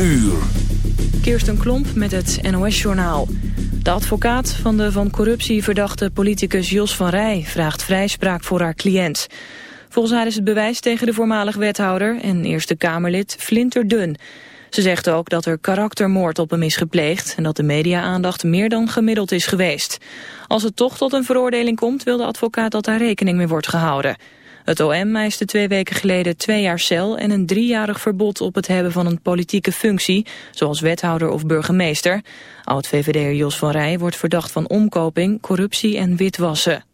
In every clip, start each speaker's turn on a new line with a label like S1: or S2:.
S1: uur.
S2: Kirsten Klomp met het NOS-journaal. De advocaat van de van corruptie verdachte politicus Jos van Rij... vraagt vrijspraak voor haar cliënt. Volgens haar is het bewijs tegen de voormalig wethouder... en Eerste Kamerlid flinterdun. Ze zegt ook dat er karaktermoord op hem is gepleegd... en dat de media-aandacht meer dan gemiddeld is geweest. Als het toch tot een veroordeling komt... wil de advocaat dat daar rekening mee wordt gehouden... Het OM eiste twee weken geleden twee jaar cel en een driejarig verbod op het hebben van een politieke functie, zoals wethouder of burgemeester. Oud-VVD'er Jos van Rij wordt verdacht van omkoping, corruptie en witwassen.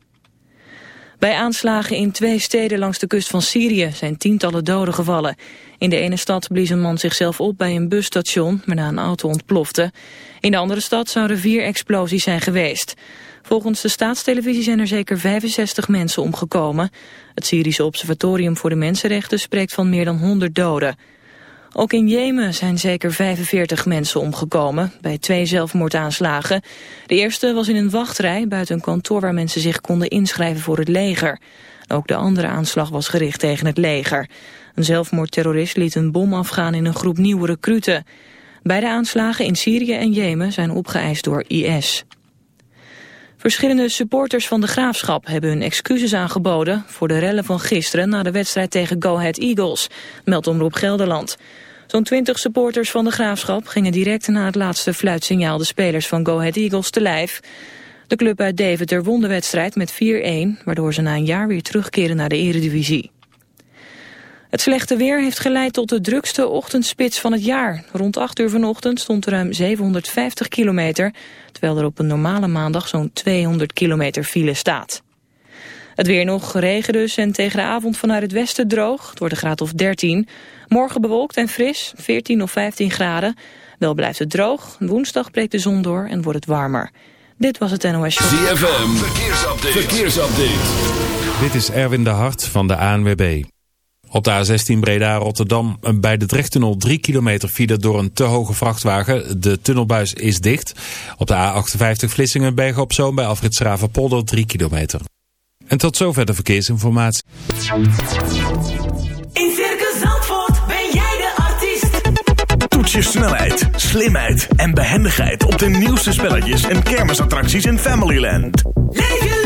S2: Bij aanslagen in twee steden langs de kust van Syrië zijn tientallen doden gevallen. In de ene stad blies een man zichzelf op bij een busstation, waarna een auto ontplofte. In de andere stad zouden vier explosies zijn geweest. Volgens de staatstelevisie zijn er zeker 65 mensen omgekomen. Het Syrische Observatorium voor de Mensenrechten spreekt van meer dan 100 doden. Ook in Jemen zijn zeker 45 mensen omgekomen bij twee zelfmoordaanslagen. De eerste was in een wachtrij buiten een kantoor waar mensen zich konden inschrijven voor het leger. Ook de andere aanslag was gericht tegen het leger. Een zelfmoordterrorist liet een bom afgaan in een groep nieuwe recruten. Beide aanslagen in Syrië en Jemen zijn opgeëist door IS. Verschillende supporters van de Graafschap hebben hun excuses aangeboden... voor de rellen van gisteren na de wedstrijd tegen Go Ahead Eagles, meldt Omroep Gelderland. Zo'n twintig supporters van de Graafschap gingen direct na het laatste fluitsignaal... de spelers van Go Ahead Eagles te lijf. De club uit Deventer won de wedstrijd met 4-1... waardoor ze na een jaar weer terugkeren naar de eredivisie. Het slechte weer heeft geleid tot de drukste ochtendspits van het jaar. Rond 8 uur vanochtend stond er ruim 750 kilometer... terwijl er op een normale maandag zo'n 200 kilometer file staat. Het weer nog, regen dus en tegen de avond vanuit het westen droog. Het wordt een graad of 13. Morgen bewolkt en fris, 14 of 15 graden. Wel blijft het droog. Woensdag breekt de zon door en wordt het warmer. Dit was het NOS Show.
S1: ZFM, verkeersupdate. verkeersupdate.
S3: Dit is Erwin de Hart van de ANWB. Op de A16 Breda-Rotterdam bij de Drechttunnel 3 kilometer file door een te hoge vrachtwagen. De tunnelbuis is dicht. Op de A58 Vlissingen op Zoom bij Alfred Schravenpolder 3 kilometer. En tot zover de verkeersinformatie.
S4: In Circus Zandvoort ben jij de artiest.
S5: Toets je snelheid, slimheid en behendigheid op de nieuwste spelletjes en kermisattracties in Familyland.
S4: Leef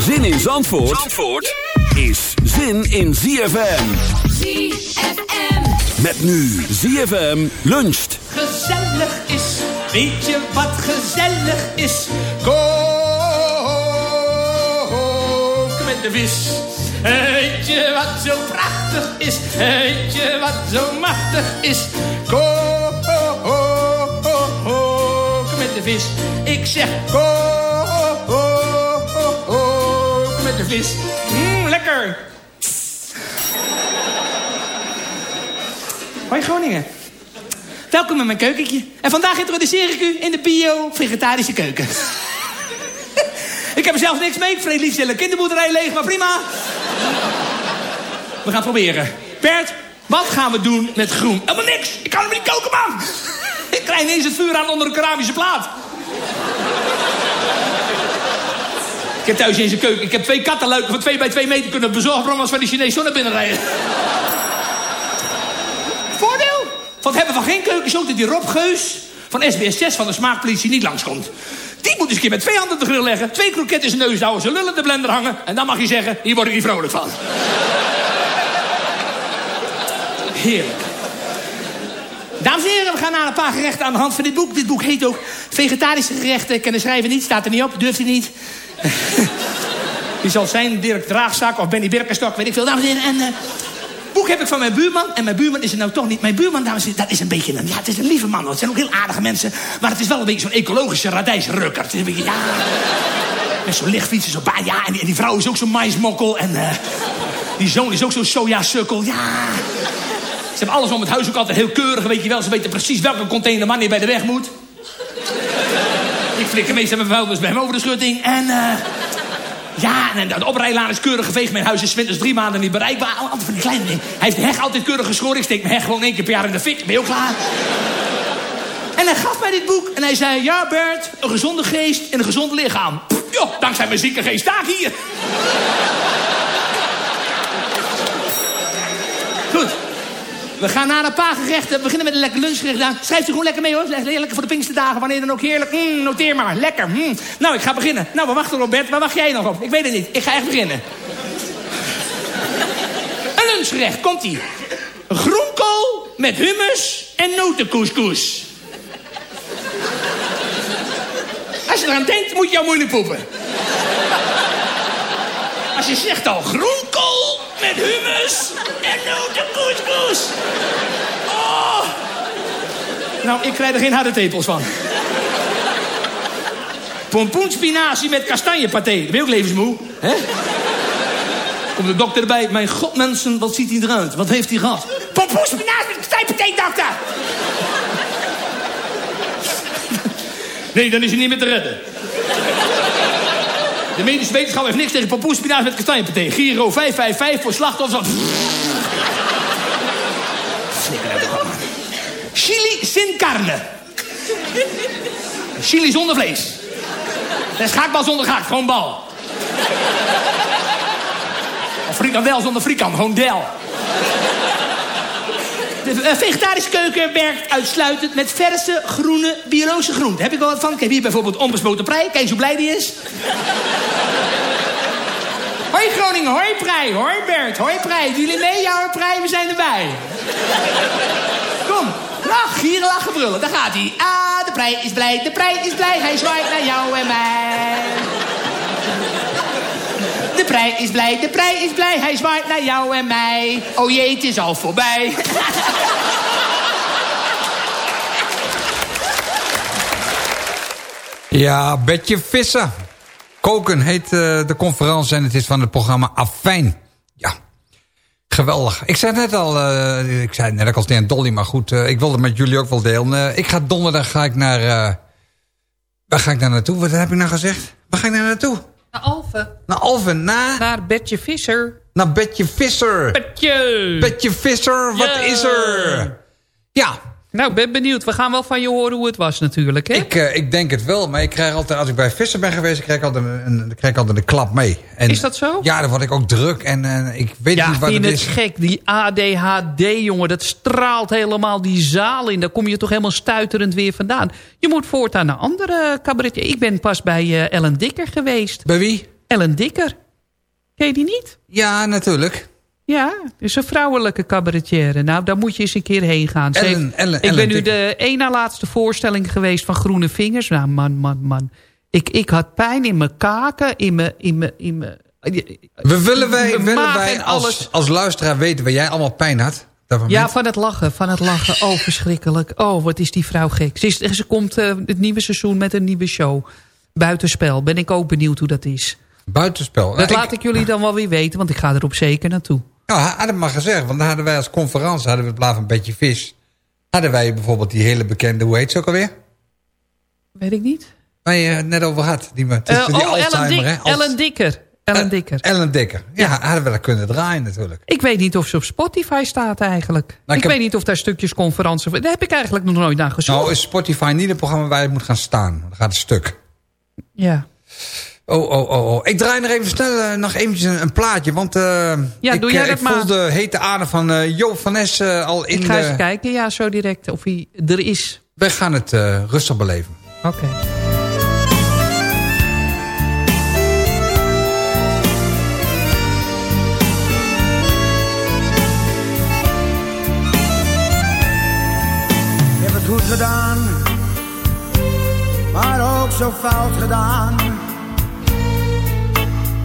S1: Zin in Zandvoort, Zandvoort is zin in ZFM.
S4: ZFM.
S1: Met nu ZFM luncht.
S6: gezellig is. Weet je wat gezellig is? Koken met de vis. Weet je wat zo prachtig is? Weet je wat zo machtig is? Koken met de vis. Ik zeg koken Mmm, lekker. Hoi Groningen. Welkom in mijn keukentje. En vandaag introduceer ik u in de bio-vegetarische keuken. ik heb er zelf niks mee. Ik vreet liefst kinderboerderij leeg, maar prima. We gaan proberen. Bert, wat gaan we doen met groen? Helemaal niks. Ik kan hem niet koken, man. ik krijg ineens het vuur aan onder een keramische plaat. Ik heb thuis in zijn keuken. Ik heb twee kattenluiken van 2 bij 2 meter kunnen bezorgen... als van die Chinees zo naar binnen rijden. Voordeel van het hebben van geen keuken is ook dat die Rob Geus... van SBS 6 van de smaakpolitie niet langskomt. Die moet eens een keer met twee handen op de grill leggen... twee kroketten in zijn neus houden, zijn lullen de blender hangen... en dan mag je zeggen, hier word ik niet vrolijk van. Heerlijk. Dames en heren, we gaan naar een paar gerechten aan de hand van dit boek. Dit boek heet ook Vegetarische gerechten. Kennen schrijven niet, staat er niet op, durft hij niet. Wie zal zijn? Dirk Draagzak of Benny Birkenstok, weet ik veel. Dames en eh, boek heb ik van mijn buurman. En mijn buurman is er nou toch niet. Mijn buurman, dames en heren, dat is een beetje een... Ja, het is een lieve man. hoor. Het zijn ook heel aardige mensen. Maar het is wel een beetje zo'n ecologische radijsrukker. Het is een beetje, ja... Met zo'n lichtfiets, zo baan. Ja, en die, en die vrouw is ook zo'n maismokkel. En eh, die zoon is ook zo'n sojasukkel. Ja... Ze hebben alles om het huis ook altijd heel keurig, weet je wel. Ze weten precies welke container wanneer bij de weg moet. Ik flikker meestal mijn vuilnis bij hem over de schutting. En eh, ja, en de oprijlaan is keurig geveegd. Mijn huis is winters drie maanden niet bereikbaar. Altijd van die kleine dingen. Hij heeft de heg altijd keurig geschoren. Ik steek mijn heg gewoon één keer per jaar in de fik. Ben je ook klaar? En hij gaf mij dit boek en hij zei... Ja, Bert, een gezonde geest en een gezond lichaam. Pff, joh, dankzij mijn zieke geest sta ik hier. We gaan naar een paar gerechten. We beginnen met een lekker lunchgerecht. Schrijf er gewoon lekker mee hoor. Lekker voor de Pinksterdagen. Wanneer dan ook heerlijk. Mm, noteer maar. Lekker. Mm. Nou, ik ga beginnen. Nou, we wachten Robert. Waar wacht jij nog op? Ik weet het niet. Ik ga echt beginnen. een lunchgerecht. Komt-ie. Groenkool met hummus en notencouscous. Als je eraan denkt, moet je jou moeilijk poepen. Als je zegt al groenkool met hummus en notencouscous. Oh. Nou, ik krijg er geen harde tepels van. Pompoenspinazie met kastanjepaté. Dat ben je ook levensmoe, hè? Komt de dokter erbij. Mijn god, mensen, wat ziet hij eruit? Wat heeft hij gehad? Pompoenspinazie met kastanjepaté, dokter! Nee, dan is hij niet meer te redden. De medische wetenschap heeft niks tegen pompoenspinazie met kastanjepaté. Giro 555 voor slachtoffers. Chili sin carne. Chili zonder vlees. Is schaakbal zonder gaak, gewoon bal. Of frikandel zonder frikand, gewoon del. De eh, vegetarische keuken werkt uitsluitend met verse, groene, biologische groenten. Heb ik wel wat van. Ik heb hier bijvoorbeeld onbespoten prei. Kijk eens hoe blij die is. Hoi Groningen, hoi prei, hoi Bert, hoi prei. Jullie mee? Hoor prei, we zijn erbij. Kom, lach, gieren, lachen, brullen. Daar gaat hij. Ah, de prei is blij, de prei is blij. Hij zwaait naar jou en mij. De prei is blij, de prei is blij. Hij zwaait naar jou en mij. Oh jee, het is al voorbij.
S7: Ja, Betje Vissen. Koken heet eh, de conferentie en het is van het programma Afijn. Ja, geweldig. Ik zei net al, eh, ik zei net ook al Dolly, maar goed, eh, ik wilde met jullie ook wel delen. Ik ga donderdag ga ik naar, waar ga ik daar naartoe? Wat heb ik nou gezegd? Waar ga ik daar naartoe?
S8: Alphen.
S7: Naar Alphen, naar,
S8: Naar Betje Visser.
S7: naar Betje Visser.
S8: Betje!
S7: Betje Visser, wat
S8: Ja.
S7: is er? Ja,
S8: Nou, ik ben benieuwd. We gaan wel van je horen hoe het was natuurlijk, hè?
S7: Ik, eh, ik denk het wel, maar ik krijg altijd, als ik bij Visser ben geweest, krijg ik altijd een, krijg ik altijd een klap mee. En,
S8: Is dat zo?
S7: Ja, dan word ik ook druk en eh, ik weet
S8: ja,
S7: niet wat het
S8: je het
S7: is.
S8: gek? Die ADHD, jongen, dat straalt helemaal die zaal in. Daar kom je toch helemaal stuiterend weer vandaan. Je moet voortaan naar andere cabaretier. Ik ben pas bij eh, Ellen Dikker geweest.
S7: Bij wie?
S8: Ellen Dikker. Ken je die niet?
S7: Ja, natuurlijk.
S8: Ja, is een vrouwelijke cabaretière. Nou, daar moet je eens een keer heen gaan.
S7: Ellen-
S8: heeft-
S7: Ellen-
S8: ik
S7: Ellen
S8: ben nu
S7: Dikker.
S8: de één na laatste voorstelling geweest van Groene Vingers. Nou, man, man, man. Ik, ik had pijn in mijn kaken, in mijn... In mijn, in mijn
S7: We willen wij, willen wij als, als luisteraar weten waar jij allemaal pijn had?
S8: Ja, van het lachen, van het lachen. Oh, verschrikkelijk. Oh, wat is die vrouw gek. Ze, is, ze komt eh, het nieuwe seizoen met een nieuwe show. Buitenspel. Ben ik ook benieuwd hoe dat is.
S7: Buitenspel.
S8: Dat laat ik jullie dan wel weer weten, want ik ga erop zeker naartoe.
S7: Nou, had het maar gezegd, want dan hadden wij als conferentie, hadden we het blaaf een beetje vis. Hadden wij bijvoorbeeld die hele bekende, hoe heet ze ook alweer?
S8: Weet ik niet.
S7: Waar je het net over had. Die, die,
S8: Eh,
S7: die
S8: oh, Ellen, Dik- Dikker. Ellen
S7: Eh,
S8: Dikker.
S7: Ellen Dikker. Ja, hadden we dat kunnen draaien natuurlijk.
S8: Ik weet niet of ze op Spotify staat eigenlijk.
S7: Nou,
S8: ik
S7: ik heb-
S8: weet niet of daar stukjes conferentie... Daar heb ik eigenlijk nog nooit naar gezocht.
S7: Nou is Spotify niet een programma waar je moet gaan staan. Dan gaat het stuk.
S8: Ja.
S7: Oh, oh, oh, oh. Ik draai nog even snel eh, nog eventjes een, een plaatje. Want eh,
S8: Ja,
S7: ik,
S8: doe jij
S7: eh,
S8: dat
S7: ik voel
S8: maar.
S7: de hete adem van eh, Joop van Nes al in
S8: Ik ga
S7: de...
S8: eens kijken, ja, zo direct, of hij er is.
S7: Wij gaan het eh, rustig beleven.
S8: Oké.
S9: Ik heb het goed gedaan, maar ook zo fout gedaan.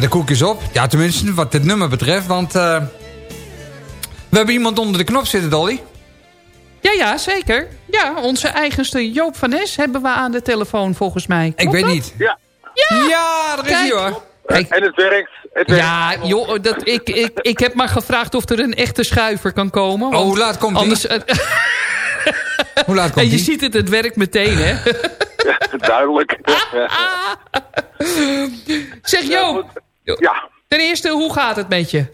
S9: Ja, de
S7: koek is op. Ja, tenminste wat dit nummer betreft. Want eh, we hebben iemand onder de knop zitten, Dolly.
S8: Ja, ja, zeker. Ja, onze eigenste Joop van Nes hebben we aan de telefoon volgens mij.
S7: Ik weet
S8: dat?
S7: niet.
S10: Ja,
S8: Ja,
S7: Ja, daar is hij hoor.
S8: Kijk.
S10: en het werkt. Het werkt.
S8: Ja, joh, dat, ik, ik, ik heb maar gevraagd of er een echte schuiver kan komen.
S7: Oh, hoe laat komt die?
S8: anders, eh,
S7: Hoe laat
S8: En
S7: komt
S8: je
S7: die?
S8: ziet het, het werkt meteen, hè?
S10: Duidelijk.
S8: zeg Joop,
S10: Ja.
S8: ten eerste, hoe gaat het met je?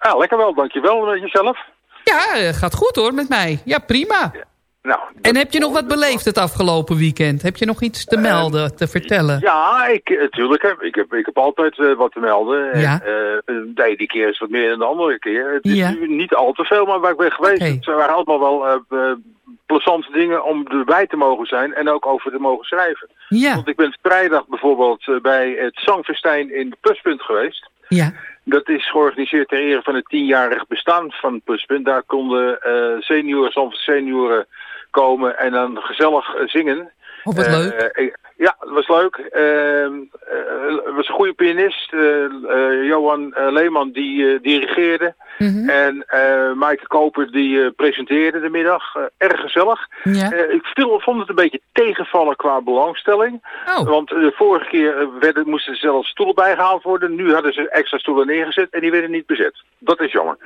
S10: ja, lekker wel. Dankjewel met jezelf.
S8: Ja, eh, gaat goed hoor met mij. Ja, prima.
S10: Nou,
S8: En heb je nog wat beleefd het afgelopen weekend? Heb je nog iets te melden, te vertellen?
S10: Ja, ik, natuurlijk. Ik, heb, ik heb altijd eh, wat te melden. En,
S8: Ja.
S10: eh, de ene keer is wat meer dan de andere keer. Het is
S8: Ja.
S10: nu niet al te veel, maar waar ik ben geweest.
S8: Oké.
S10: Het waren allemaal wel eh, eh, plezante dingen om erbij te mogen zijn. En ook over te mogen schrijven.
S8: Ja,
S10: Want ik ben vrijdag bijvoorbeeld eh, bij het Zangfestijn in Pluspunt geweest.
S8: ja.
S10: Dat is georganiseerd ter ere van het tienjarig bestaan van Pluspunt. Daar konden eh senioren, soms senioren komen en dan gezellig eh, zingen.
S8: Oh, wat leuk.
S10: Ja, het was leuk. Ehm, Het was een goede pianist. Johan Leeman die eh,
S8: Mhm.
S10: En eh Maaike Koper die eh, presenteerde de middag. Eh, erg gezellig.
S8: Ja.
S10: Ik viel- vond het een beetje tegenvallen qua belangstelling.
S8: Oh.
S10: Want de vorige keer werden, moesten er zelfs stoelen bijgehaald worden. Nu hadden ze extra stoelen neergezet en die werden niet bezet. Dat is jammer.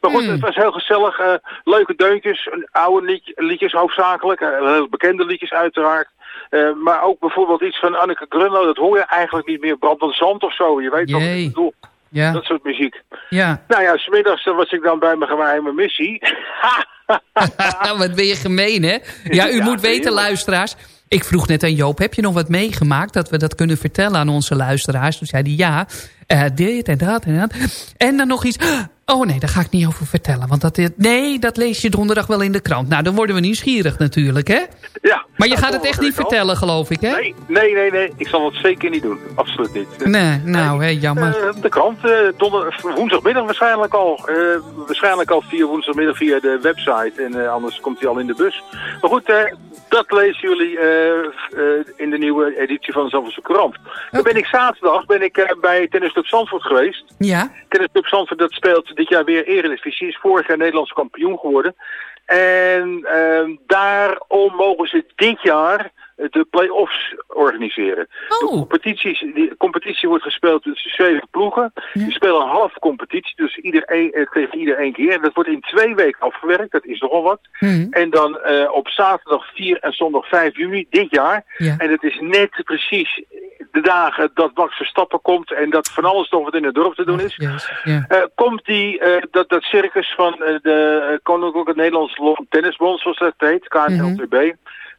S10: Maar goed,
S8: Hmm.
S10: het was heel gezellig. leuke deuntjes, oude lied- liedjes hoofdzakelijk. heel bekende liedjes uiteraard. Maar ook bijvoorbeeld iets van Anneke Grunlo. Dat hoor je eigenlijk niet meer. Brandend zand of zo. Je weet wat ik bedoel.
S8: Ja,
S10: Dat soort muziek.
S8: ja.
S10: Nou ja, smiddags was ik dan bij mijn geheime missie.
S8: wat ben je gemeen, hè? Ja, u
S10: Ja,
S8: moet weten, luisteraars. Ik vroeg net aan Joop, heb je nog wat meegemaakt... dat we dat kunnen vertellen aan onze luisteraars? Toen zei hij ja, eh, dit en dat en dat. En dan nog iets... Oh nee, daar ga ik niet over vertellen. Want dat, nee, dat lees je donderdag wel in de krant. Nou, dan worden we nieuwsgierig natuurlijk, hè?
S10: ja.
S8: Maar je gaat het echt niet vertellen, geloof ik, hè?
S10: Nee, nee, nee, nee. Ik zal het zeker niet doen. Absoluut niet.
S8: Nee, nou, hè, jammer.
S10: Eh, de krant, donder, woensdagmiddag waarschijnlijk al. Eh, waarschijnlijk al via woensdagmiddag via de website. En anders komt hij al in de bus. Maar goed, dat lezen jullie in de nieuwe editie van de Zandvoortse krant. Dan ben ik zaterdag ben ik, bij Tennisclub Zandvoort geweest.
S8: Ja?
S10: Tennisclub Zandvoort dat speelt dit jaar weer Eredivisie. Is vorig jaar Nederlands kampioen geworden. En ehm, daarom mogen ze dit jaar de play-offs organiseren. De,
S8: Oh,
S10: competities, de competitie wordt gespeeld tussen zeven ploegen. Die spelen een half competitie, dus ieder een, eh, tegen ieder één keer. Dat wordt in twee weken afgewerkt, dat is nogal wat.
S8: hm,
S10: En dan eh, op zaterdag 4 en zondag 5 juni dit jaar.
S8: ja.
S10: En het is net precies de dagen dat Max Verstappen komt en dat van alles nog wat in het dorp te doen is. Eh, komt die, dat, dat circus van de Koninklijke Nederlandse Tennisbond, zoals dat heet, KNLTB,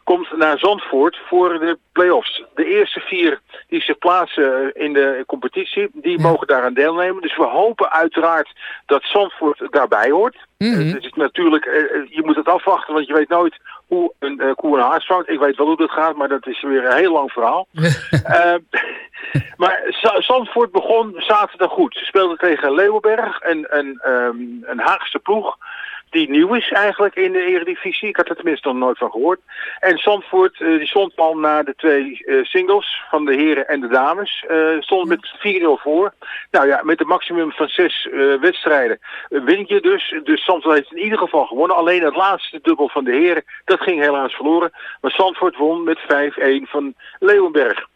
S10: komt naar Zandvoort voor de play-offs. De eerste vier die zich plaatsen in de competitie, die mogen daaraan deelnemen. Dus we hopen uiteraard dat Zandvoort daarbij hoort.
S8: Mhm.
S10: Eh, het is natuurlijk, eh, eh, je moet het afwachten, want je weet nooit hoe een uh, koe een haas vangt. Ik weet wel hoe dat gaat, maar dat is weer een heel lang verhaal. Maar Za- Zandvoort begon zaterdag goed. Ze speelden tegen Leeuwenberg, een, een, ehm, een Haagse ploeg die nieuw is eigenlijk in de Eredivisie. Ik had er tenminste nog nooit van gehoord. En Zandvoort eh, die stond al na de twee eh, singles van de heren en de dames. eh, stond met 4-0 voor. Nou ja, met een maximum van zes wedstrijden win je dus. Dus Zandvoort heeft in ieder geval gewonnen. Alleen het laatste dubbel van de heren, dat ging helaas verloren. Maar Zandvoort won met 5-1 van Leeuwenberg.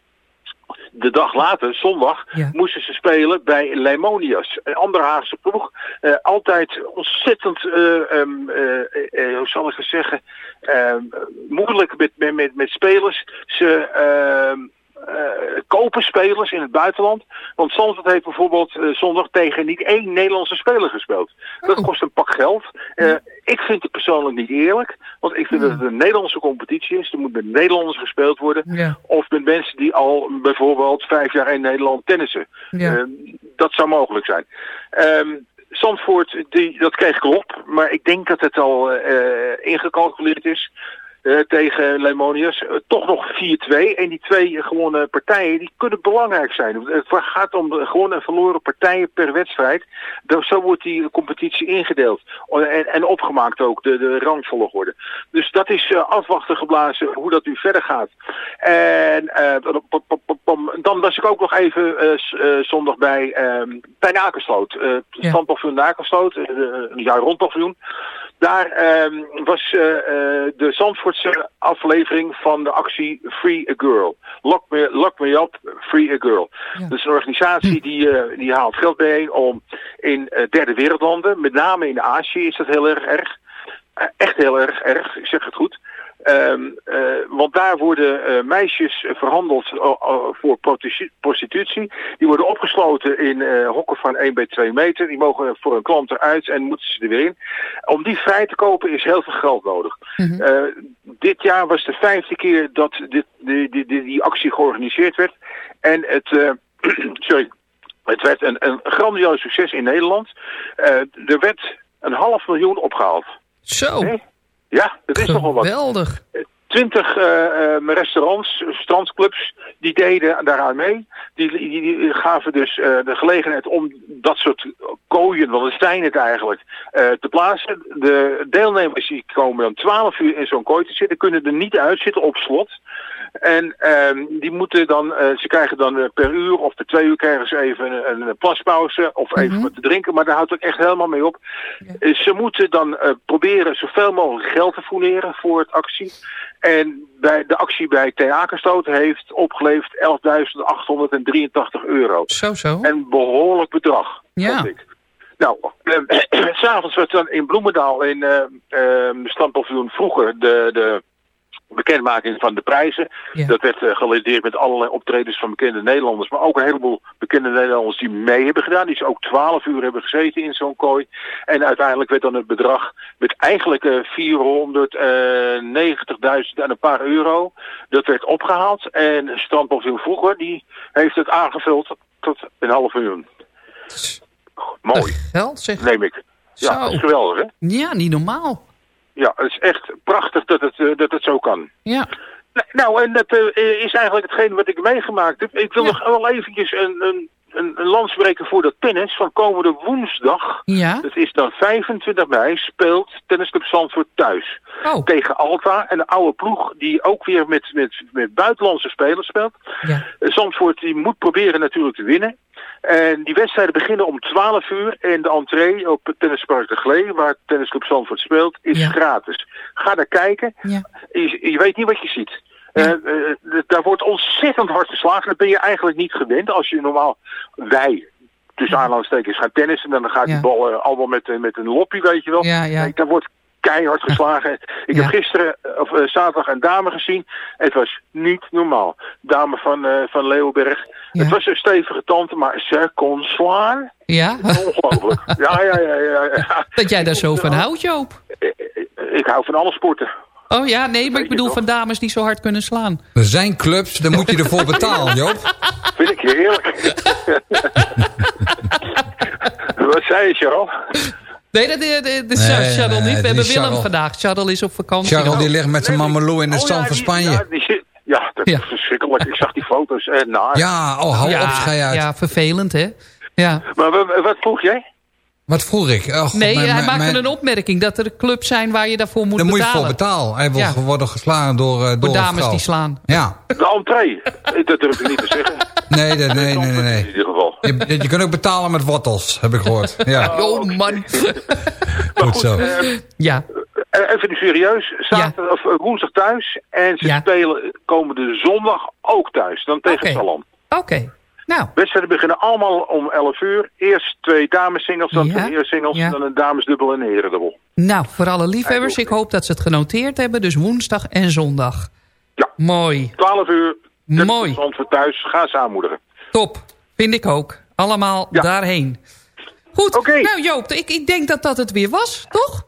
S10: De dag later, zondag,
S8: Ja.
S10: moesten ze spelen bij Leimonias. Een andere Haagse ploeg. Eh, altijd ontzettend, eh, ehm, eh, hoe zal ik het zeggen, ehm, moeilijk met, met, met, met spelers. Ze ehm, eh, kopen spelers in het buitenland. Want Zandvoort heeft bijvoorbeeld eh, zondag tegen niet één Nederlandse speler gespeeld. Dat
S8: Oh.
S10: kost een pak geld. Eh, ik vind het persoonlijk niet eerlijk. Want ik vind dat het een Nederlandse competitie is. Er moet met Nederlanders gespeeld worden.
S8: Ja.
S10: Of met mensen die al bijvoorbeeld vijf jaar in Nederland tennissen.
S8: Ja.
S10: Dat zou mogelijk zijn. Ehm Zandvoort, die, dat kreeg klop. Maar ik denk dat het al eh, ingecalculeerd is. Eh, tegen Lemonius. Eh, toch nog 4-2. En die twee gewonnen partijen, die kunnen belangrijk zijn. Het gaat om de gewonnen en verloren partijen per wedstrijd. Dan- Zo wordt die competitie ingedeeld. En, en opgemaakt ook, de, de rangvolgorde. Dus dat is eh, afwachten geblazen hoe dat nu verder gaat. En eh, dan was ik ook nog even zondag bij ehm bij Nakersloot. Nakersloot, eh, een jaar rond paviljoen. Daar ehm, was eh, de Zandvoortse aflevering van de actie Free a Girl. Lock me, lock me up, Free a Girl.
S8: Ja.
S10: Dat is een organisatie die, eh, die haalt geld bijeen om in derde wereldlanden, met name in Azië is dat heel erg erg. Echt heel erg erg, ik zeg het goed. Ehm, eh, want daar worden eh, meisjes verhandeld eh, voor prostitu- prostitutie. Die worden opgesloten in hokken van 1 bij 2 meter. Die mogen voor een klant eruit en moeten ze er weer in. Om die vrij te kopen is heel veel geld nodig.
S8: Mhm.
S10: Dit jaar was de vijfde keer dat dit, die, die, die, die actie georganiseerd werd. En het... sorry. Het werd een, een grandioos succes in Nederland. Er werd een half miljoen opgehaald.
S8: Zo,
S10: Nee? Ja, dat is nogal wat.
S8: geweldig.
S10: Twintig eh, eh, restaurants, strandclubs, die deden daaraan mee. Die, die, die gaven dus eh, de gelegenheid om dat soort kooien, want het zijn het eigenlijk, te plaatsen. De deelnemers die komen dan 12 uur in zo'n kooi te zitten, kunnen er niet uitzitten op slot. En ehm, die moeten dan, eh, ze krijgen dan eh, per uur of per twee uur krijgen ze even een, een plaspauze of even wat te drinken. Maar daar houdt het echt helemaal mee op. Eh, Ze moeten dan proberen zoveel mogelijk geld te fourneren voor het actie. En bij de actie bij Theakerstoot heeft opgeleverd 11.883 euro.
S8: Zo, zo.
S10: Een behoorlijk bedrag,
S8: Ja.
S10: ik. Nou, eh, s'avonds werd dan in Bloemendaal in Strandpaviljoen vroeger de, de bekendmaking van de prijzen.
S8: Ja.
S10: Dat werd uh, met allerlei optredens van bekende Nederlanders. Maar ook een heleboel bekende Nederlanders die mee hebben gedaan. Die ze ook 12 uur hebben gezeten in zo'n kooi. En uiteindelijk werd dan het bedrag met eigenlijk eh 490.000 en een paar euro. Dat werd opgehaald. En Strandpaviljoen vroeger die heeft het aangevuld tot een half miljoen. Mooi,
S8: Geld zeg.
S10: neem ik. Ja,
S8: Zo.
S10: dat is geweldig hè?
S8: Ja, niet normaal.
S10: Ja, het is echt prachtig dat het, eh, dat het zo kan.
S8: Ja.
S10: Nou, en dat eh, is eigenlijk hetgeen wat ik meegemaakt heb. Ik wil nog wel eventjes een, een, een, een voor dat tennis van komende woensdag.
S8: Ja.
S10: Dat is dan 25 mei, speelt Tennisclub Zandvoort thuis.
S8: Oh.
S10: Tegen Alta, een oude ploeg die ook weer met, met, met buitenlandse spelers speelt.
S8: Ja.
S10: Eh, Zandvoort die moet proberen natuurlijk te winnen. En die wedstrijden beginnen om 12 uur. En de entree op het Tennispark de Glee, waar Tennisclub Zandvoort speelt, is
S8: Ja.
S10: gratis. Ga daar kijken.
S8: Ja.
S10: Je, je weet niet wat je ziet. Eh, eh, daar wordt ontzettend hard geslagen. Dat ben je eigenlijk niet gewend als je normaal... Wij, tussen aanhalingstekens, gaan tennissen. En dan gaat die bal eh, allemaal met, met een loppie, weet je wel.
S8: Ja, ja.
S10: Nee, daar wordt keihard geslagen. Ik
S8: Ja.
S10: heb gisteren, eh, of eh, zaterdag, een dame gezien. Het was niet normaal. Dame van, eh, van Leeuwberg.
S8: Ja.
S10: Het was een stevige tante, maar ze kon slaan.
S8: Ja.
S10: Ongelooflijk. ja, ja, ja, ja, ja.
S8: Dat jij daar zo van houdt, Joop.
S10: Ik hou van alle sporten.
S8: Oh ja, nee, maar ik bedoel van dames die zo hard kunnen slaan.
S7: Er zijn clubs, daar moet je ervoor betalen, Joop.
S10: Vind ik heerlijk. Wat zei je, Charles?
S8: Nee, dat de, de, de
S7: Nee,
S8: Charles
S7: nee,
S8: niet. We hebben Willem
S7: Charles.
S8: vandaag. Charles is op vakantie.
S7: Charles die ligt met zijn
S10: Nee,
S7: mameloe in de
S10: oh,
S7: stand
S10: ja,
S7: van Spanje.
S10: Ja, die zit- ja, dat
S8: Ja.
S10: is verschrikkelijk. Ik zag die foto's. Eh, naar.
S7: Ja, oh, hou op, schei uit.
S8: ja, vervelend, hè? Ja.
S10: Maar wa- wat vroeg jij?
S7: Wat vroeg ik? Oh, God,
S8: Nee,
S7: mijn-
S8: hij maakte
S7: mijn-
S8: een opmerking dat er clubs zijn waar je daarvoor moet
S7: Daar moet je
S8: betalen.
S7: voor betalen. Hij wil
S8: Ja.
S7: worden geslagen door, eh, door
S8: dames die slaan.
S7: Ja,
S10: De entree. Dat durf ik niet te zeggen.
S7: nee, nee, nee, nee, nee.
S10: In ieder geval.
S7: Je, je kunt ook betalen met wortels, heb ik gehoord. Ja,
S8: Oh man.
S7: goed zo.
S10: Eh,
S8: ja,
S10: eh, even nu serieus. Zaterdag, of, woensdag thuis. En ze
S8: Ja.
S10: spelen komende zondag ook thuis. Dan tegen. Salon.
S8: oké. Nou,
S10: Wedstrijden beginnen allemaal om 11 uur. Eerst twee damessingles, dan
S8: Ja.
S10: twee heersingles.
S8: Ja.
S10: Dan een damesdubbel en een herendubbel.
S8: nou, voor alle liefhebbers, ik hoop dat ze het genoteerd hebben. Dus woensdag en zondag.
S10: Ja.
S8: Mooi,
S10: 12 uur.
S8: Mooi.
S10: voor thuis. Ga ze aanmoedigen.
S8: top. Vind ik ook. Allemaal
S10: Ja.
S8: daarheen. Goed, nou Joop, ik, ik denk dat dat het weer was, toch?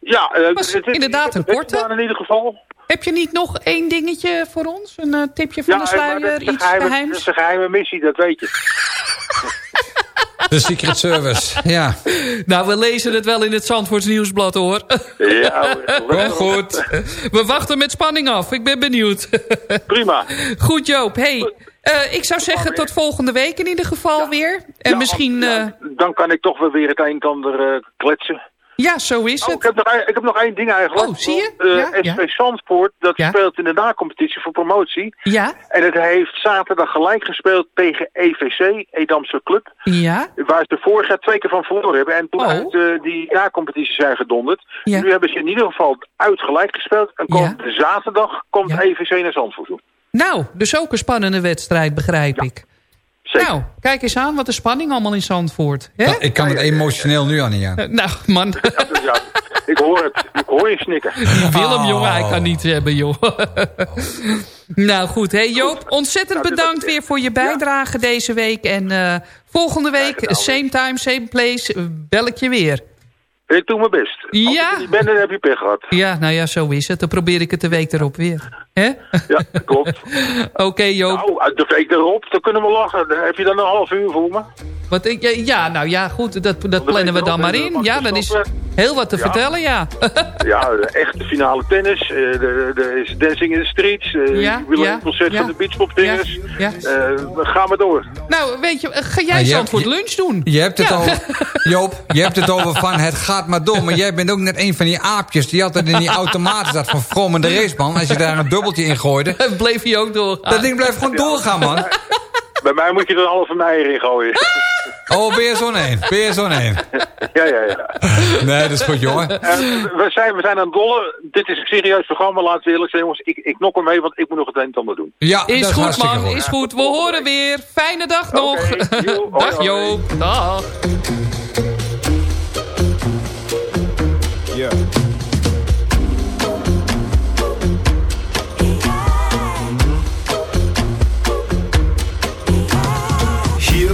S10: Ja, eh,
S8: Was
S10: het is-
S8: inderdaad een
S10: het is
S8: korte.
S10: in ieder geval.
S8: Heb je niet nog één dingetje voor ons? Een eh, tipje van de sluier,
S10: dat is een
S8: iets
S10: geheime, Dat is een geheime missie, dat weet je.
S7: De Secret Service, ja.
S8: Nou, we lezen het wel in het Zandvoorts Nieuwsblad, hoor.
S10: Ja,
S7: Kom goed.
S8: We wachten met spanning af. Ik ben benieuwd.
S10: prima.
S8: Goed, Joop. Hey, eh, ik zou zeggen tot volgende week in ieder geval weer. En
S10: Ja,
S8: misschien...
S10: ja,
S8: eh,
S10: dan kan ik toch wel weer het een en ander eh, kletsen.
S8: Ja, zo is
S10: Oh, ik,
S8: het.
S10: heb nog, ik heb nog één ding eigenlijk.
S8: Oh, zie je?
S10: Eh,
S8: Ja,
S10: SV
S8: ja.
S10: Zandvoort, dat
S8: Ja.
S10: speelt in de na-competitie voor promotie.
S8: Ja,
S10: En het heeft zaterdag gelijk gespeeld tegen EVC, Edamse Club.
S8: ja,
S10: Waar ze vorig jaar twee keer van verloren hebben. En toen
S8: Oh.
S10: uit eh, die na-competitie zijn gedonderd.
S8: Ja.
S10: Nu hebben ze in ieder geval uitgelijk gespeeld. En komt zaterdag komt. EVC naar Zandvoort toe.
S8: Nou, dus ook een spannende wedstrijd, begrijp ik.
S10: Zeker.
S8: Nou, kijk eens aan wat de spanning allemaal in Zandvoort. Hè?
S7: Ik kan het emotioneel nu aan niet aan.
S8: Eh, Nou, man.
S10: Dus ja, ik hoor het. Ik hoor je snikken.
S8: Willem,
S7: Oh.
S8: jongen, hij kan niet hebben, joh. nou goed, hey Joop, ontzettend
S10: Nou,
S8: bedankt weer voor je bijdrage deze week. En eh, volgende week, same time, same place, eh, bel ik je weer.
S10: Ik doe mijn best. Als
S8: Ja.
S10: ik niet ben, dan heb je pech gehad.
S8: Ja, nou ja, zo is het. Dan probeer ik het de week erop weer. Hè?
S10: Ja, klopt.
S8: Oké, Joop.
S10: Nou, de week erop, dan kunnen we lachen. Dan heb je dan een half uur voor me?
S8: Wat, ik- ja, ja, nou ja, goed, dat, dat plannen we dan maar in. Ja, dan is heel wat te
S10: Ja.
S8: vertellen, ja.
S10: Ja, de echte finale tennis. eh, Er er is Dancing in the Streets. eh
S8: Ja,
S10: Willem
S8: ja,
S10: concert
S8: ja.
S10: van de Beachpop Dingers.
S8: Ja.
S10: Eh, ga maar door.
S8: Nou, weet je, eh, ga jij
S7: Nou, je
S8: zo voor
S7: hebt-
S8: lunch doen?
S7: Je hebt het
S8: Ja.
S7: over, Joop, je hebt het over van het gaat maar door. Maar jij bent ook net een van die aapjes die altijd in die automaten zat van From en de raceman. Als je daar een dubbeltje in gooide.
S8: Bleef hij ook doorgaan.
S7: Dat ding blijft gewoon doorgaan, man.
S10: Bij mij moet je er een halve meijer in gooien.
S7: Oh, je zo'n een? Ben je zo'n een?
S10: ja, ja, ja.
S7: Nee, dat is goed, jongen.
S10: Eh, we, zijn, we zijn aan het dollen. Dit is een serieus programma. Laten we eerlijk zijn, jongens. Ik, ik nok ermee, want ik moet nog het een en ander doen.
S7: Ja,
S8: Is
S7: dat
S8: goed, man. Is goed. We horen weer. Fijne dag nog.
S10: joe.
S8: Dag,
S10: hoi.
S8: Joop. Dag.
S11: Yeah.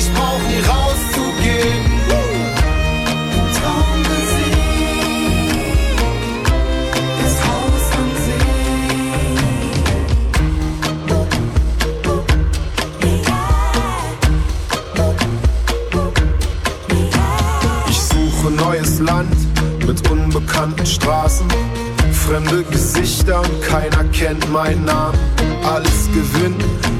S11: ich brauch nie rauszugehen. Neues Land mit unbekannten Straßen. Fremde Gesichter und keiner kennt meinen Namen. Alles gewinnen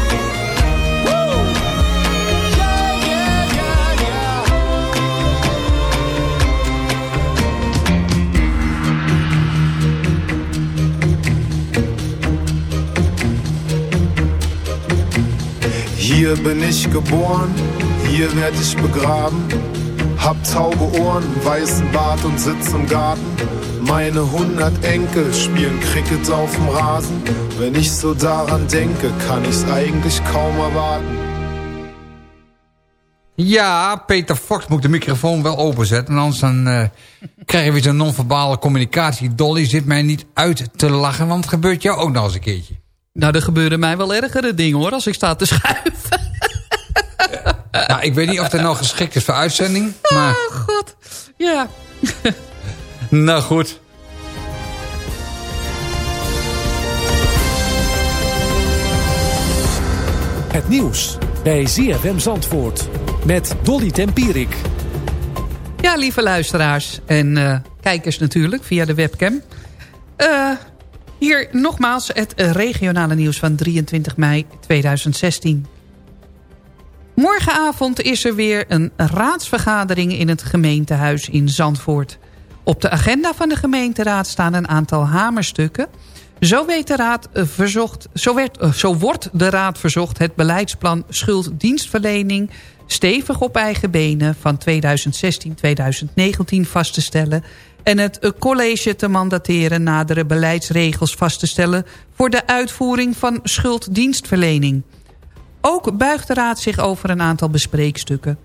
S11: Hier bin ich geboren, hier werd ich begraben. Hab taube Ohren, weißen Bart und sitz im Garten. Meine hundert Enkel spielen Cricket auf dem Rasen. Wenn ich so daran denke, kann ich's eigentlich kaum erwarten.
S7: Ja, Peter Fox moet de microfoon wel openzetten. Anders dan eh, krijgen we weer zo'n non-verbale communicatie. Dolly zit mij niet uit te lachen, want het gebeurt jou ook nog eens een keertje.
S8: Nou, er gebeuren mij wel ergere dingen hoor, als ik sta te schuiven.
S7: Nou, ik weet niet of dat nou geschikt is voor uitzending, maar...
S8: Oh, god. Ja.
S7: Nou goed.
S12: Het nieuws bij ZFM Zandvoort met Dolly Tempierik.
S8: Ja, lieve luisteraars en eh, kijkers natuurlijk via de webcam. Eh, hier nogmaals het eh, regionale nieuws van 23 mei 2016. Morgenavond is er weer een raadsvergadering in het gemeentehuis in Zandvoort. Op de agenda van de gemeenteraad staan een aantal hamerstukken. Zo, weet de raad verzocht, zo, werd, eh, zo wordt de raad verzocht het beleidsplan schulddienstverlening stevig op eigen benen van 2016-2019 vast te stellen en het college te mandateren nadere beleidsregels vast te stellen voor de uitvoering van schulddienstverlening. Ook buigt de Raad zich over een aantal bespreekstukken.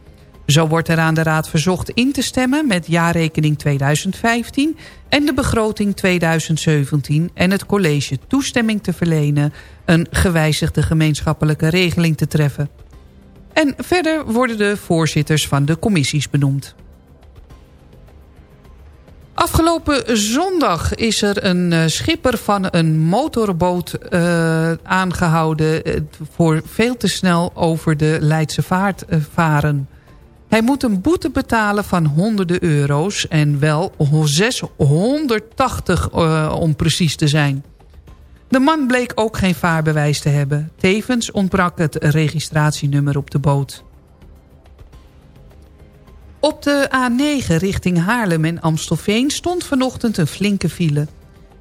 S8: Zo wordt er aan de Raad verzocht in te stemmen met jaarrekening 2015 en de begroting 2017 en het college toestemming te verlenen een gewijzigde gemeenschappelijke regeling te treffen. En verder worden de voorzitters van de commissies benoemd. Afgelopen zondag is er een uh, schipper van een motorboot uh, aangehouden... Uh, voor veel te snel over de Leidse vaart varen. Hij moet een boete betalen van honderden euro's... en wel 680 om precies te zijn. De man bleek ook geen vaarbewijs te hebben. Tevens ontbrak het registratienummer op de boot. Op de A9 richting Haarlem en Amstelveen stond vanochtend een flinke file.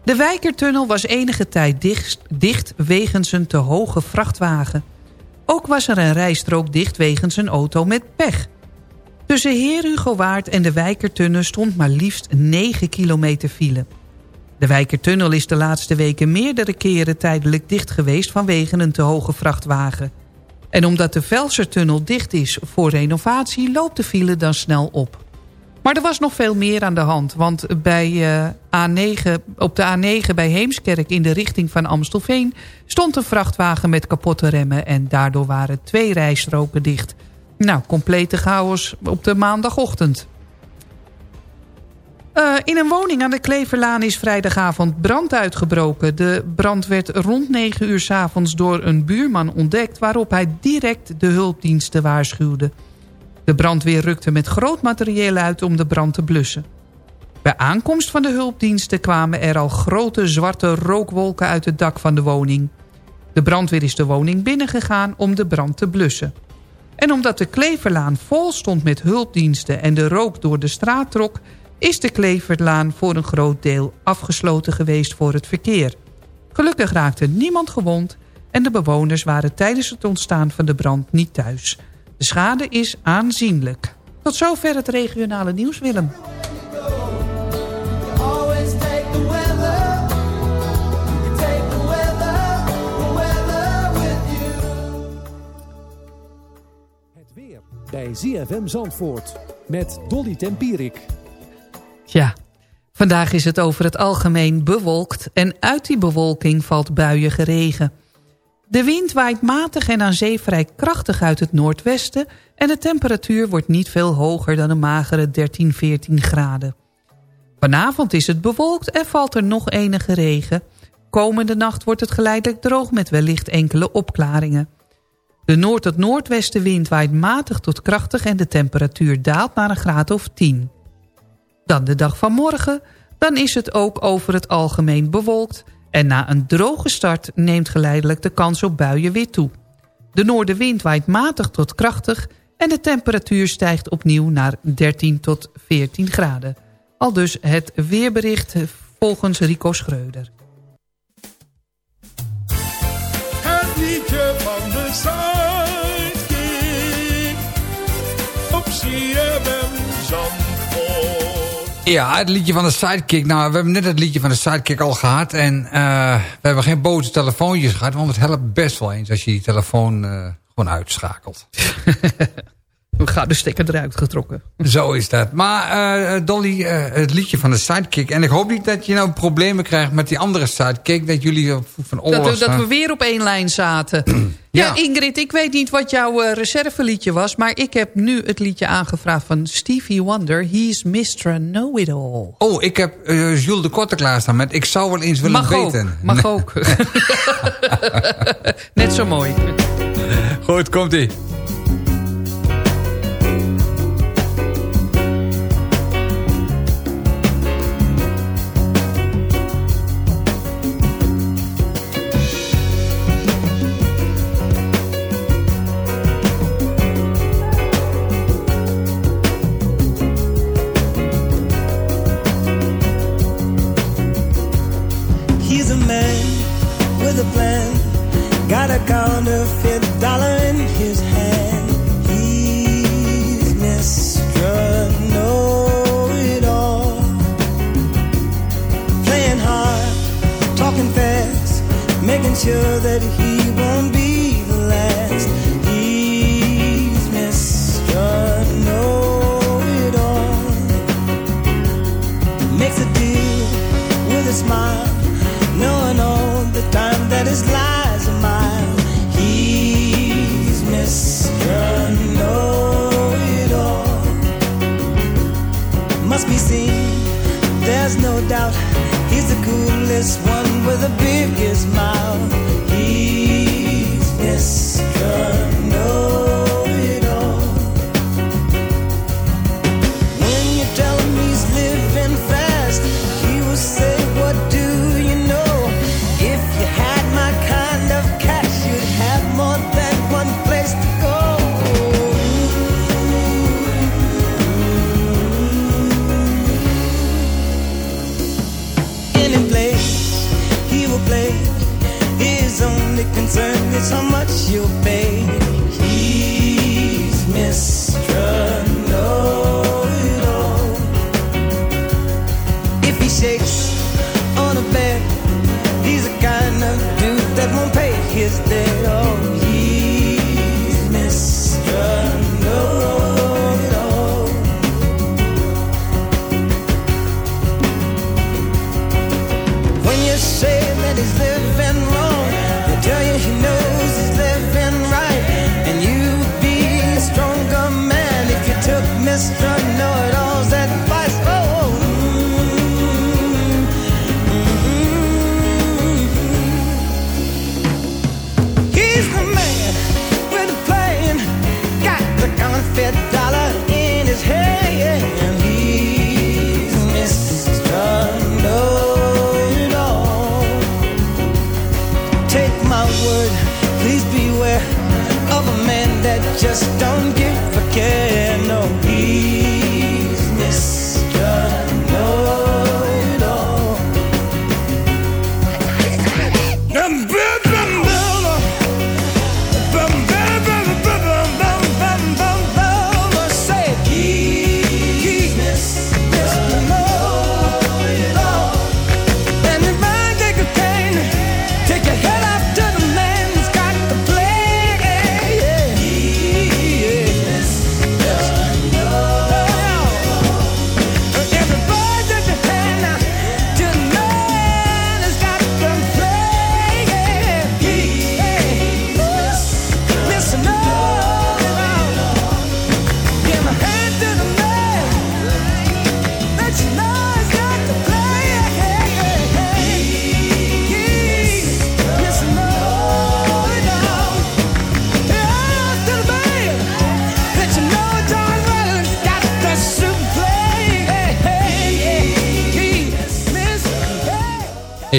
S8: De Wijkertunnel was enige tijd dicht, dicht wegens een te hoge vrachtwagen. Ook was er een rijstrook dicht wegens een auto met pech. Tussen Heer en de Wijkertunnel stond maar liefst 9 kilometer file. De Wijkertunnel is de laatste weken meerdere keren tijdelijk dicht geweest vanwege een te hoge vrachtwagen. En omdat de Velsertunnel dicht is voor renovatie loopt de file dan snel op. Maar er was nog veel meer aan de hand. Want bij, uh, A9, op de A9 bij Heemskerk in de richting van Amstelveen... stond een vrachtwagen met kapotte remmen... en daardoor waren twee rijstroken dicht. Nou, complete chaos op de maandagochtend. Uh, in een woning aan de Kleverlaan is vrijdagavond brand uitgebroken. De brand werd rond 9 uur s avonds door een buurman ontdekt... waarop hij direct de hulpdiensten waarschuwde. De brandweer rukte met groot materieel uit om de brand te blussen. Bij aankomst van de hulpdiensten kwamen er al grote zwarte rookwolken uit het dak van de woning. De brandweer is de woning binnengegaan om de brand te blussen. En omdat de Kleverlaan vol stond met hulpdiensten en de rook door de straat trok is de Kleverlaan voor een groot deel afgesloten geweest voor het verkeer. Gelukkig raakte niemand gewond en de bewoners waren tijdens het ontstaan van de brand niet thuis. De schade is aanzienlijk. Tot zover het regionale nieuws, Willem.
S12: Het weer bij ZFM Zandvoort met Dolly Tempierik.
S8: Ja, vandaag is het over het algemeen bewolkt... en uit die bewolking valt buiige regen. De wind waait matig en aan zee vrij krachtig uit het noordwesten... en de temperatuur wordt niet veel hoger dan een magere 13, 14 graden. Vanavond is het bewolkt en valt er nog enige regen. Komende nacht wordt het geleidelijk droog met wellicht enkele opklaringen. De noord- tot noordwestenwind waait matig tot krachtig... en de temperatuur daalt naar een graad of 10. Dan de dag van morgen, dan is het ook over het algemeen bewolkt... en na een droge start neemt geleidelijk de kans op buien weer toe. De noordenwind waait matig tot krachtig... en de temperatuur stijgt opnieuw naar 13 tot 14 graden. Al dus het weerbericht volgens Rico Schreuder.
S13: Het liedje van de. Op CFM Zandvoort.
S7: Ja, het liedje van de Sidekick. Nou, we hebben net het liedje van de Sidekick al gehad. En uh, we hebben geen boze telefoontjes gehad. Want het helpt best wel eens als je die telefoon uh, gewoon uitschakelt.
S8: We gaan de stekker eruit getrokken.
S7: Zo is dat. Maar uh, Dolly, het liedje van de Sidekick. En ik hoop niet dat je nou problemen krijgt met die andere Sidekick. Dat jullie van oorlog...
S8: Dat, we, dat we weer op één lijn zaten. ja. ja. Ingrid, ik weet niet wat jouw reserveliedje was. Maar ik heb nu het liedje aangevraagd van Stevie Wonder. He's Mr. Know-It-All.
S7: Oh, ik heb Jules de Korte klaarstaan met Ik zou wel eens willen
S8: mag
S7: weten.
S8: Ook, mag ook. Net zo mooi.
S7: Goed, komt-ie.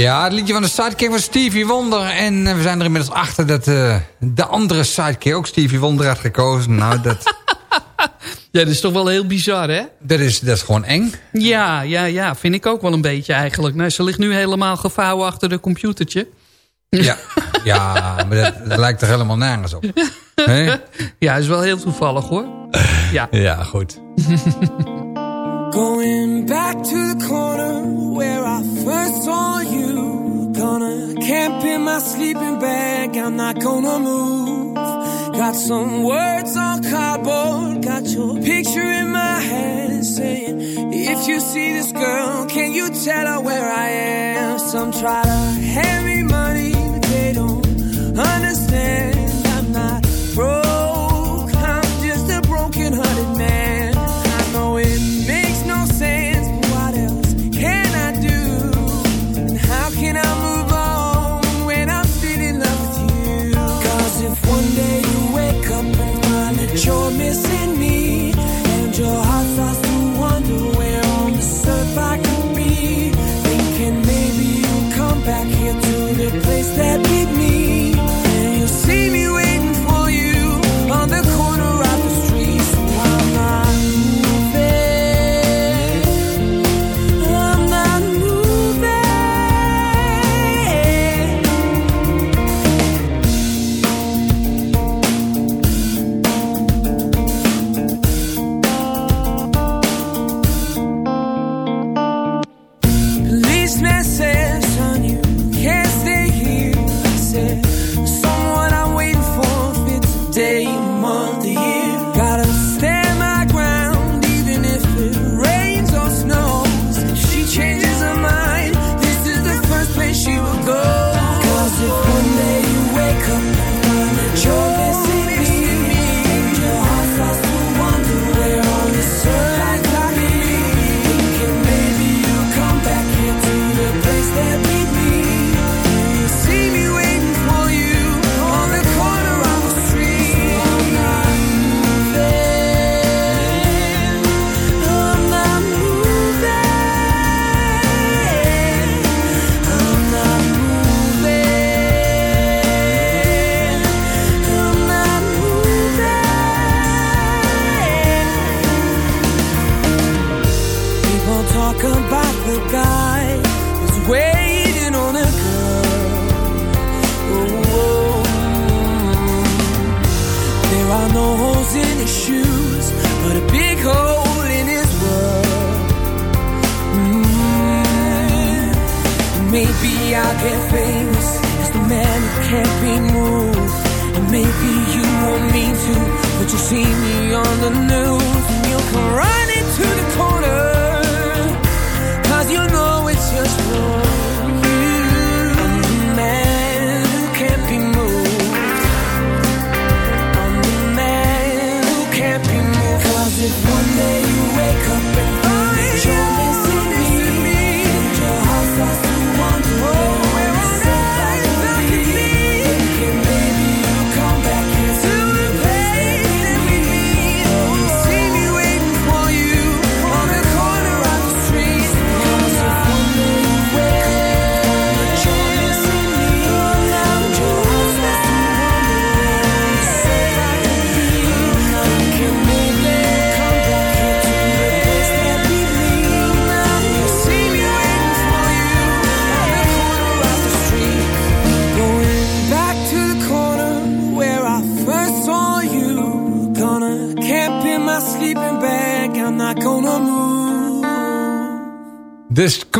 S7: Ja, het liedje van de sidekick was Stevie Wonder. En eh, we zijn er inmiddels achter dat eh, de andere sidekick ook Stevie Wonder had gekozen. Nou, dat,
S8: Ja, dat is toch wel heel bizar, hè?
S7: dat, is, dat is gewoon eng.
S8: Ja, ja, ja, vind ik ook wel een beetje eigenlijk. Nou, ze ligt nu helemaal gevouwen achter de computertje.
S7: Ja, ja maar dat, dat lijkt er helemaal nergens op. Hè?
S8: Ja, is wel heel toevallig, hoor. Ja.
S7: Ja, goed.
S14: Going back to the corner where I first saw you. Camp in my sleeping bag. I'm not gonna move. Got some words on cardboard. Got your picture in my hand saying, If you see this girl, can you tell her where I am? Some try to hand me money, but they don't understand. I'm not broke.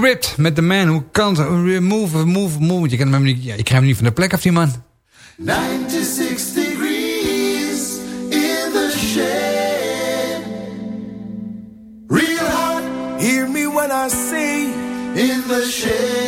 S14: Ripped met The
S15: Man Who Can't Move,
S7: Move, Move. Je hem niet, ja, ik krijg hem niet van de plek af, die man.
S11: 96 degrees in the shade. Real hard, hear me when I say in the shade.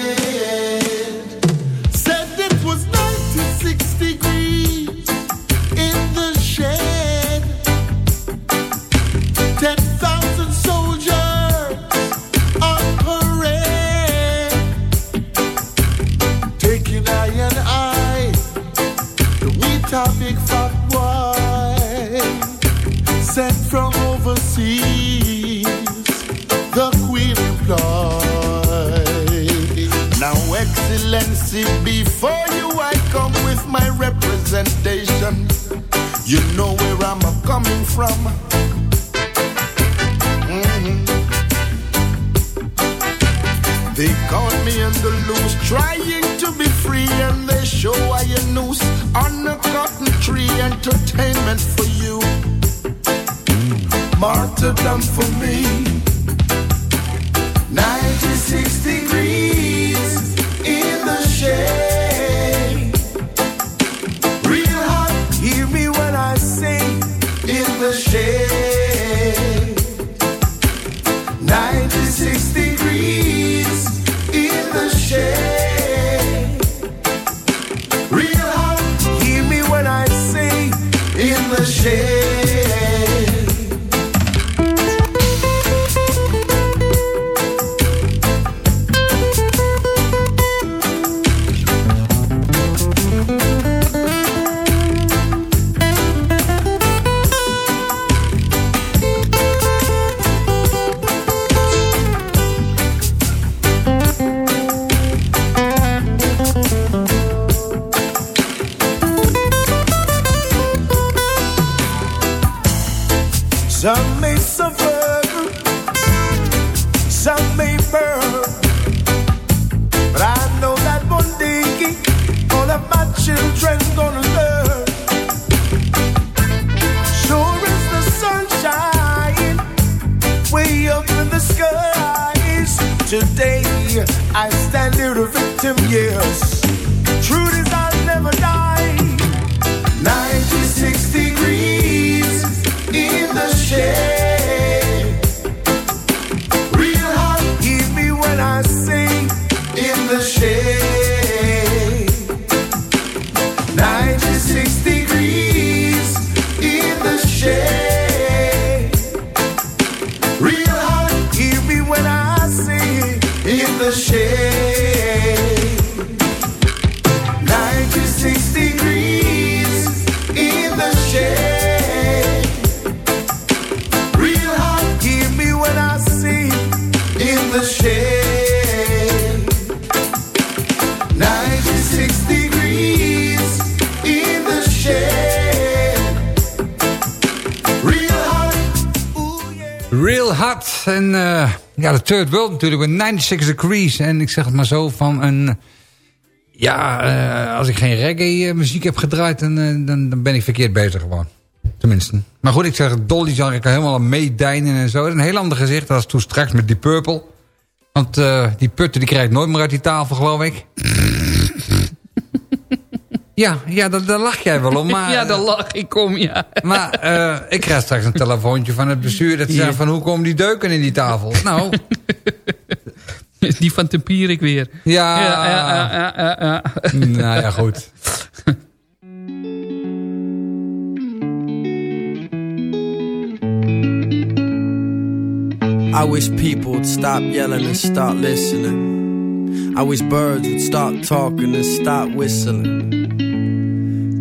S11: Excellency, before you I come with my representation. You know where I'm coming from. Mm -hmm. They caught me in the loose, trying to be free, and they show I a noose on a cotton tree. Entertainment for you, martyrdom for me. 96 degrees shade. Real hot, hear me when I say in the shade.
S7: shit. Ja, de Third World natuurlijk met 96 Degrees. En ik zeg het maar zo van een... Ja, eh, als ik geen reggae muziek heb gedraaid... Dan, eh, dan, dan ben ik verkeerd bezig gewoon. Tenminste. Maar goed, ik zeg, Dolly zag ik helemaal meedijnen en zo. Dat is een heel ander gezicht als toen straks met die Purple. Want eh, die putten die krijg ik nooit meer uit die tafel, geloof ik. Ja, ja daar, daar lach jij wel om. Maar,
S8: ja, daar lach ik om, ja.
S7: Maar eh, ik krijg straks een telefoontje van het bestuur... dat zegt van hoe komen die deuken in die tafel? Nou,
S8: Die van Tempierik weer.
S7: Ja.
S8: Ja, ja, ja, ja, ja.
S7: nou ja, goed.
S16: I wish people would stop yelling and start listening. I wish birds would stop talking and stop whistling.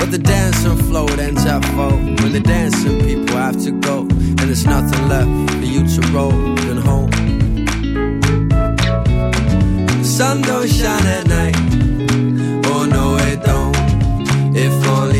S16: But the dancing floor ends at four. When the dancing people have to go. And there's nothing left for you to roll and home. The sun don't shine at night. Oh no, it don't. If only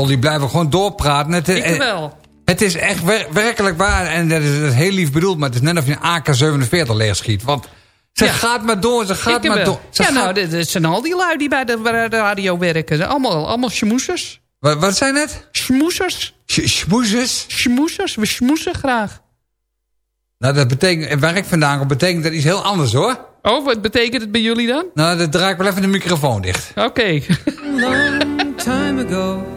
S7: Dolly blijven gewoon doorpraten. Het,
S8: Ik
S7: eh,
S8: wel.
S7: Het is echt wer- werkelijk waar. En dat is, dat is heel lief bedoeld. Maar het is net of je een AK-47 leeg schiet. Want ze
S8: Ja.
S7: gaat maar door. Ze gaat
S8: Ik
S7: maar
S8: wel.
S7: door. Ze
S8: Ja,
S7: gaat-
S8: nou, dit dit zijn al die lui die bij de, bij de radio werken. Allemaal, allemaal schmoesers.
S7: Wat, wat zijn het?
S8: Schmoesers.
S7: Schmoesers?
S8: Schmoesers. We schmoesen graag.
S7: Nou, dat betekent, waar ik vandaan kom, betekent dat iets heel anders hoor.
S8: Oh, wat betekent het bij jullie dan?
S7: Nou, dan draai ik wel even de microfoon dicht.
S8: Oké.
S17: long time ago.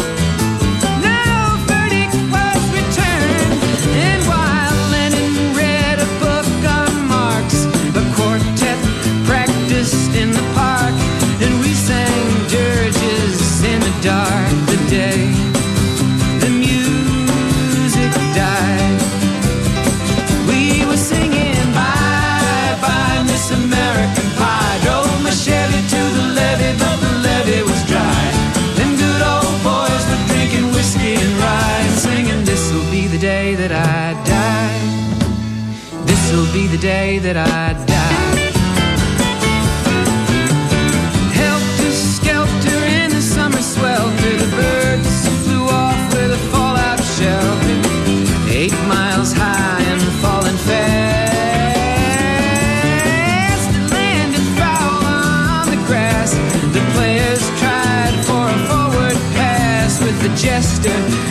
S17: That I die. Helter skelter in the summer swelter, the birds flew off with a fallout shelter. Eight miles high and falling fast. It landed foul on the grass. The players tried for a forward pass with the jester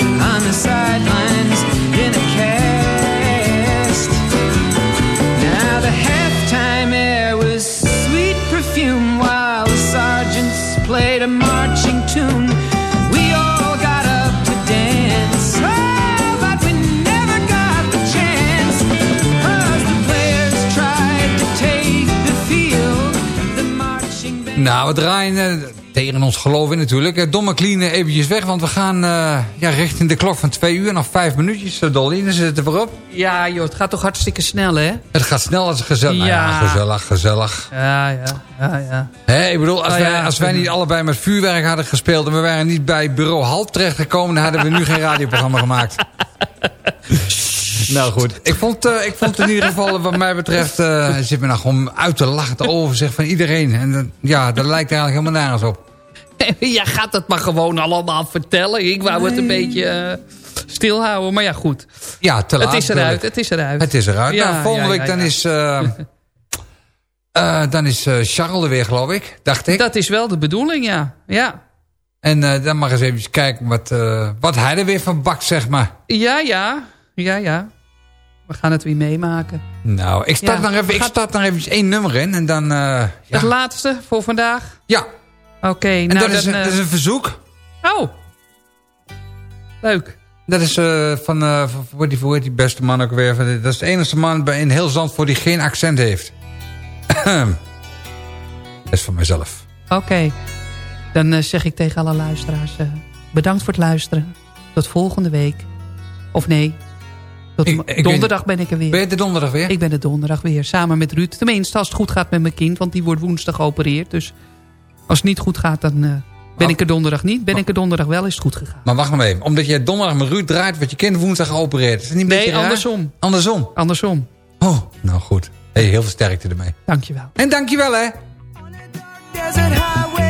S7: Nou, we draaien eh, tegen ons geloof in natuurlijk. Eh, Don McLean eh, eventjes weg, want we gaan ja, richting de klok van twee uur. Nog vijf minuutjes, eh, Dolly. Dan zit het er voor op.
S8: Ja, joh, het gaat toch hartstikke snel, hè?
S7: Het gaat snel als gezellig. Nou ja,
S8: Ja.
S7: gezellig, gezellig.
S8: Ja, ja, ja, ja.
S7: Hè, ik bedoel, als,
S8: Oh,
S7: wij,
S8: ja.
S7: als wij niet allebei met vuurwerk hadden gespeeld... en we waren niet bij bureau Halp terechtgekomen... dan hadden we nu geen radioprogramma gemaakt. nou goed, ik vond, eh, ik vond in ieder geval wat mij betreft... eh zit me nou gewoon uit te lachen, te overzicht van iedereen. En ja, dat lijkt eigenlijk helemaal nergens op.
S8: Jij gaat het maar gewoon allemaal vertellen. Ik wou het een beetje eh, stilhouden, maar ja, goed.
S7: Ja, te laat.
S8: Het is eruit, het is eruit.
S7: Het is eruit.
S8: Ja,
S7: nou, volgende
S8: ja,
S7: week
S8: ja,
S7: dan
S8: ja.
S7: is... dan is Charles er weer, geloof ik. Dacht ik.
S8: Dat is wel de bedoeling, ja. Ja,
S7: En dan mag eens even kijken wat, wat hij er weer van bakt, zeg maar.
S8: ja, ja. Ja, ja. We gaan het weer meemaken.
S7: Nou, ik start,
S8: Ja.
S7: nog, even, ik
S8: Gaat-
S7: start nog even één nummer in. En dan... eh,
S8: Het laatste voor vandaag?
S7: Ja.
S8: Oké,
S7: en
S8: nou
S7: dat, is,
S8: dan...
S7: een-
S8: eh,
S7: dat is een verzoek.
S8: Oh. Leuk.
S7: Dat is eh, van, hoe, heet die, die beste man ook weer? Dat is de enige man bij, in heel Zandvoort die geen accent heeft. dat is van mezelf.
S8: Oké. Dan zeg ik tegen alle luisteraars... bedankt voor het luisteren. Tot volgende week. Of nee. Tot
S7: Ik- ik
S8: donderdag ben ik er weer.
S7: Ben je de donderdag weer?
S8: Ik ben de donderdag weer. Samen met Ruud. Tenminste, als het goed gaat met mijn kind. Want die wordt woensdag geopereerd. Dus als het niet goed gaat, dan eh, ben ik er donderdag niet. Ben ik er donderdag wel, is het goed gegaan.
S7: Maar wacht nog even. Omdat je donderdag met Ruud draait... wordt je kind woensdag geopereerd. Is niet een
S8: Nee,
S7: raar?
S8: andersom.
S7: Andersom?
S8: Andersom.
S7: Oh, nou goed. Hey, heel veel sterkte ermee.
S8: Dankjewel.
S7: En dankjewel hè.
S13: Desert highway, cool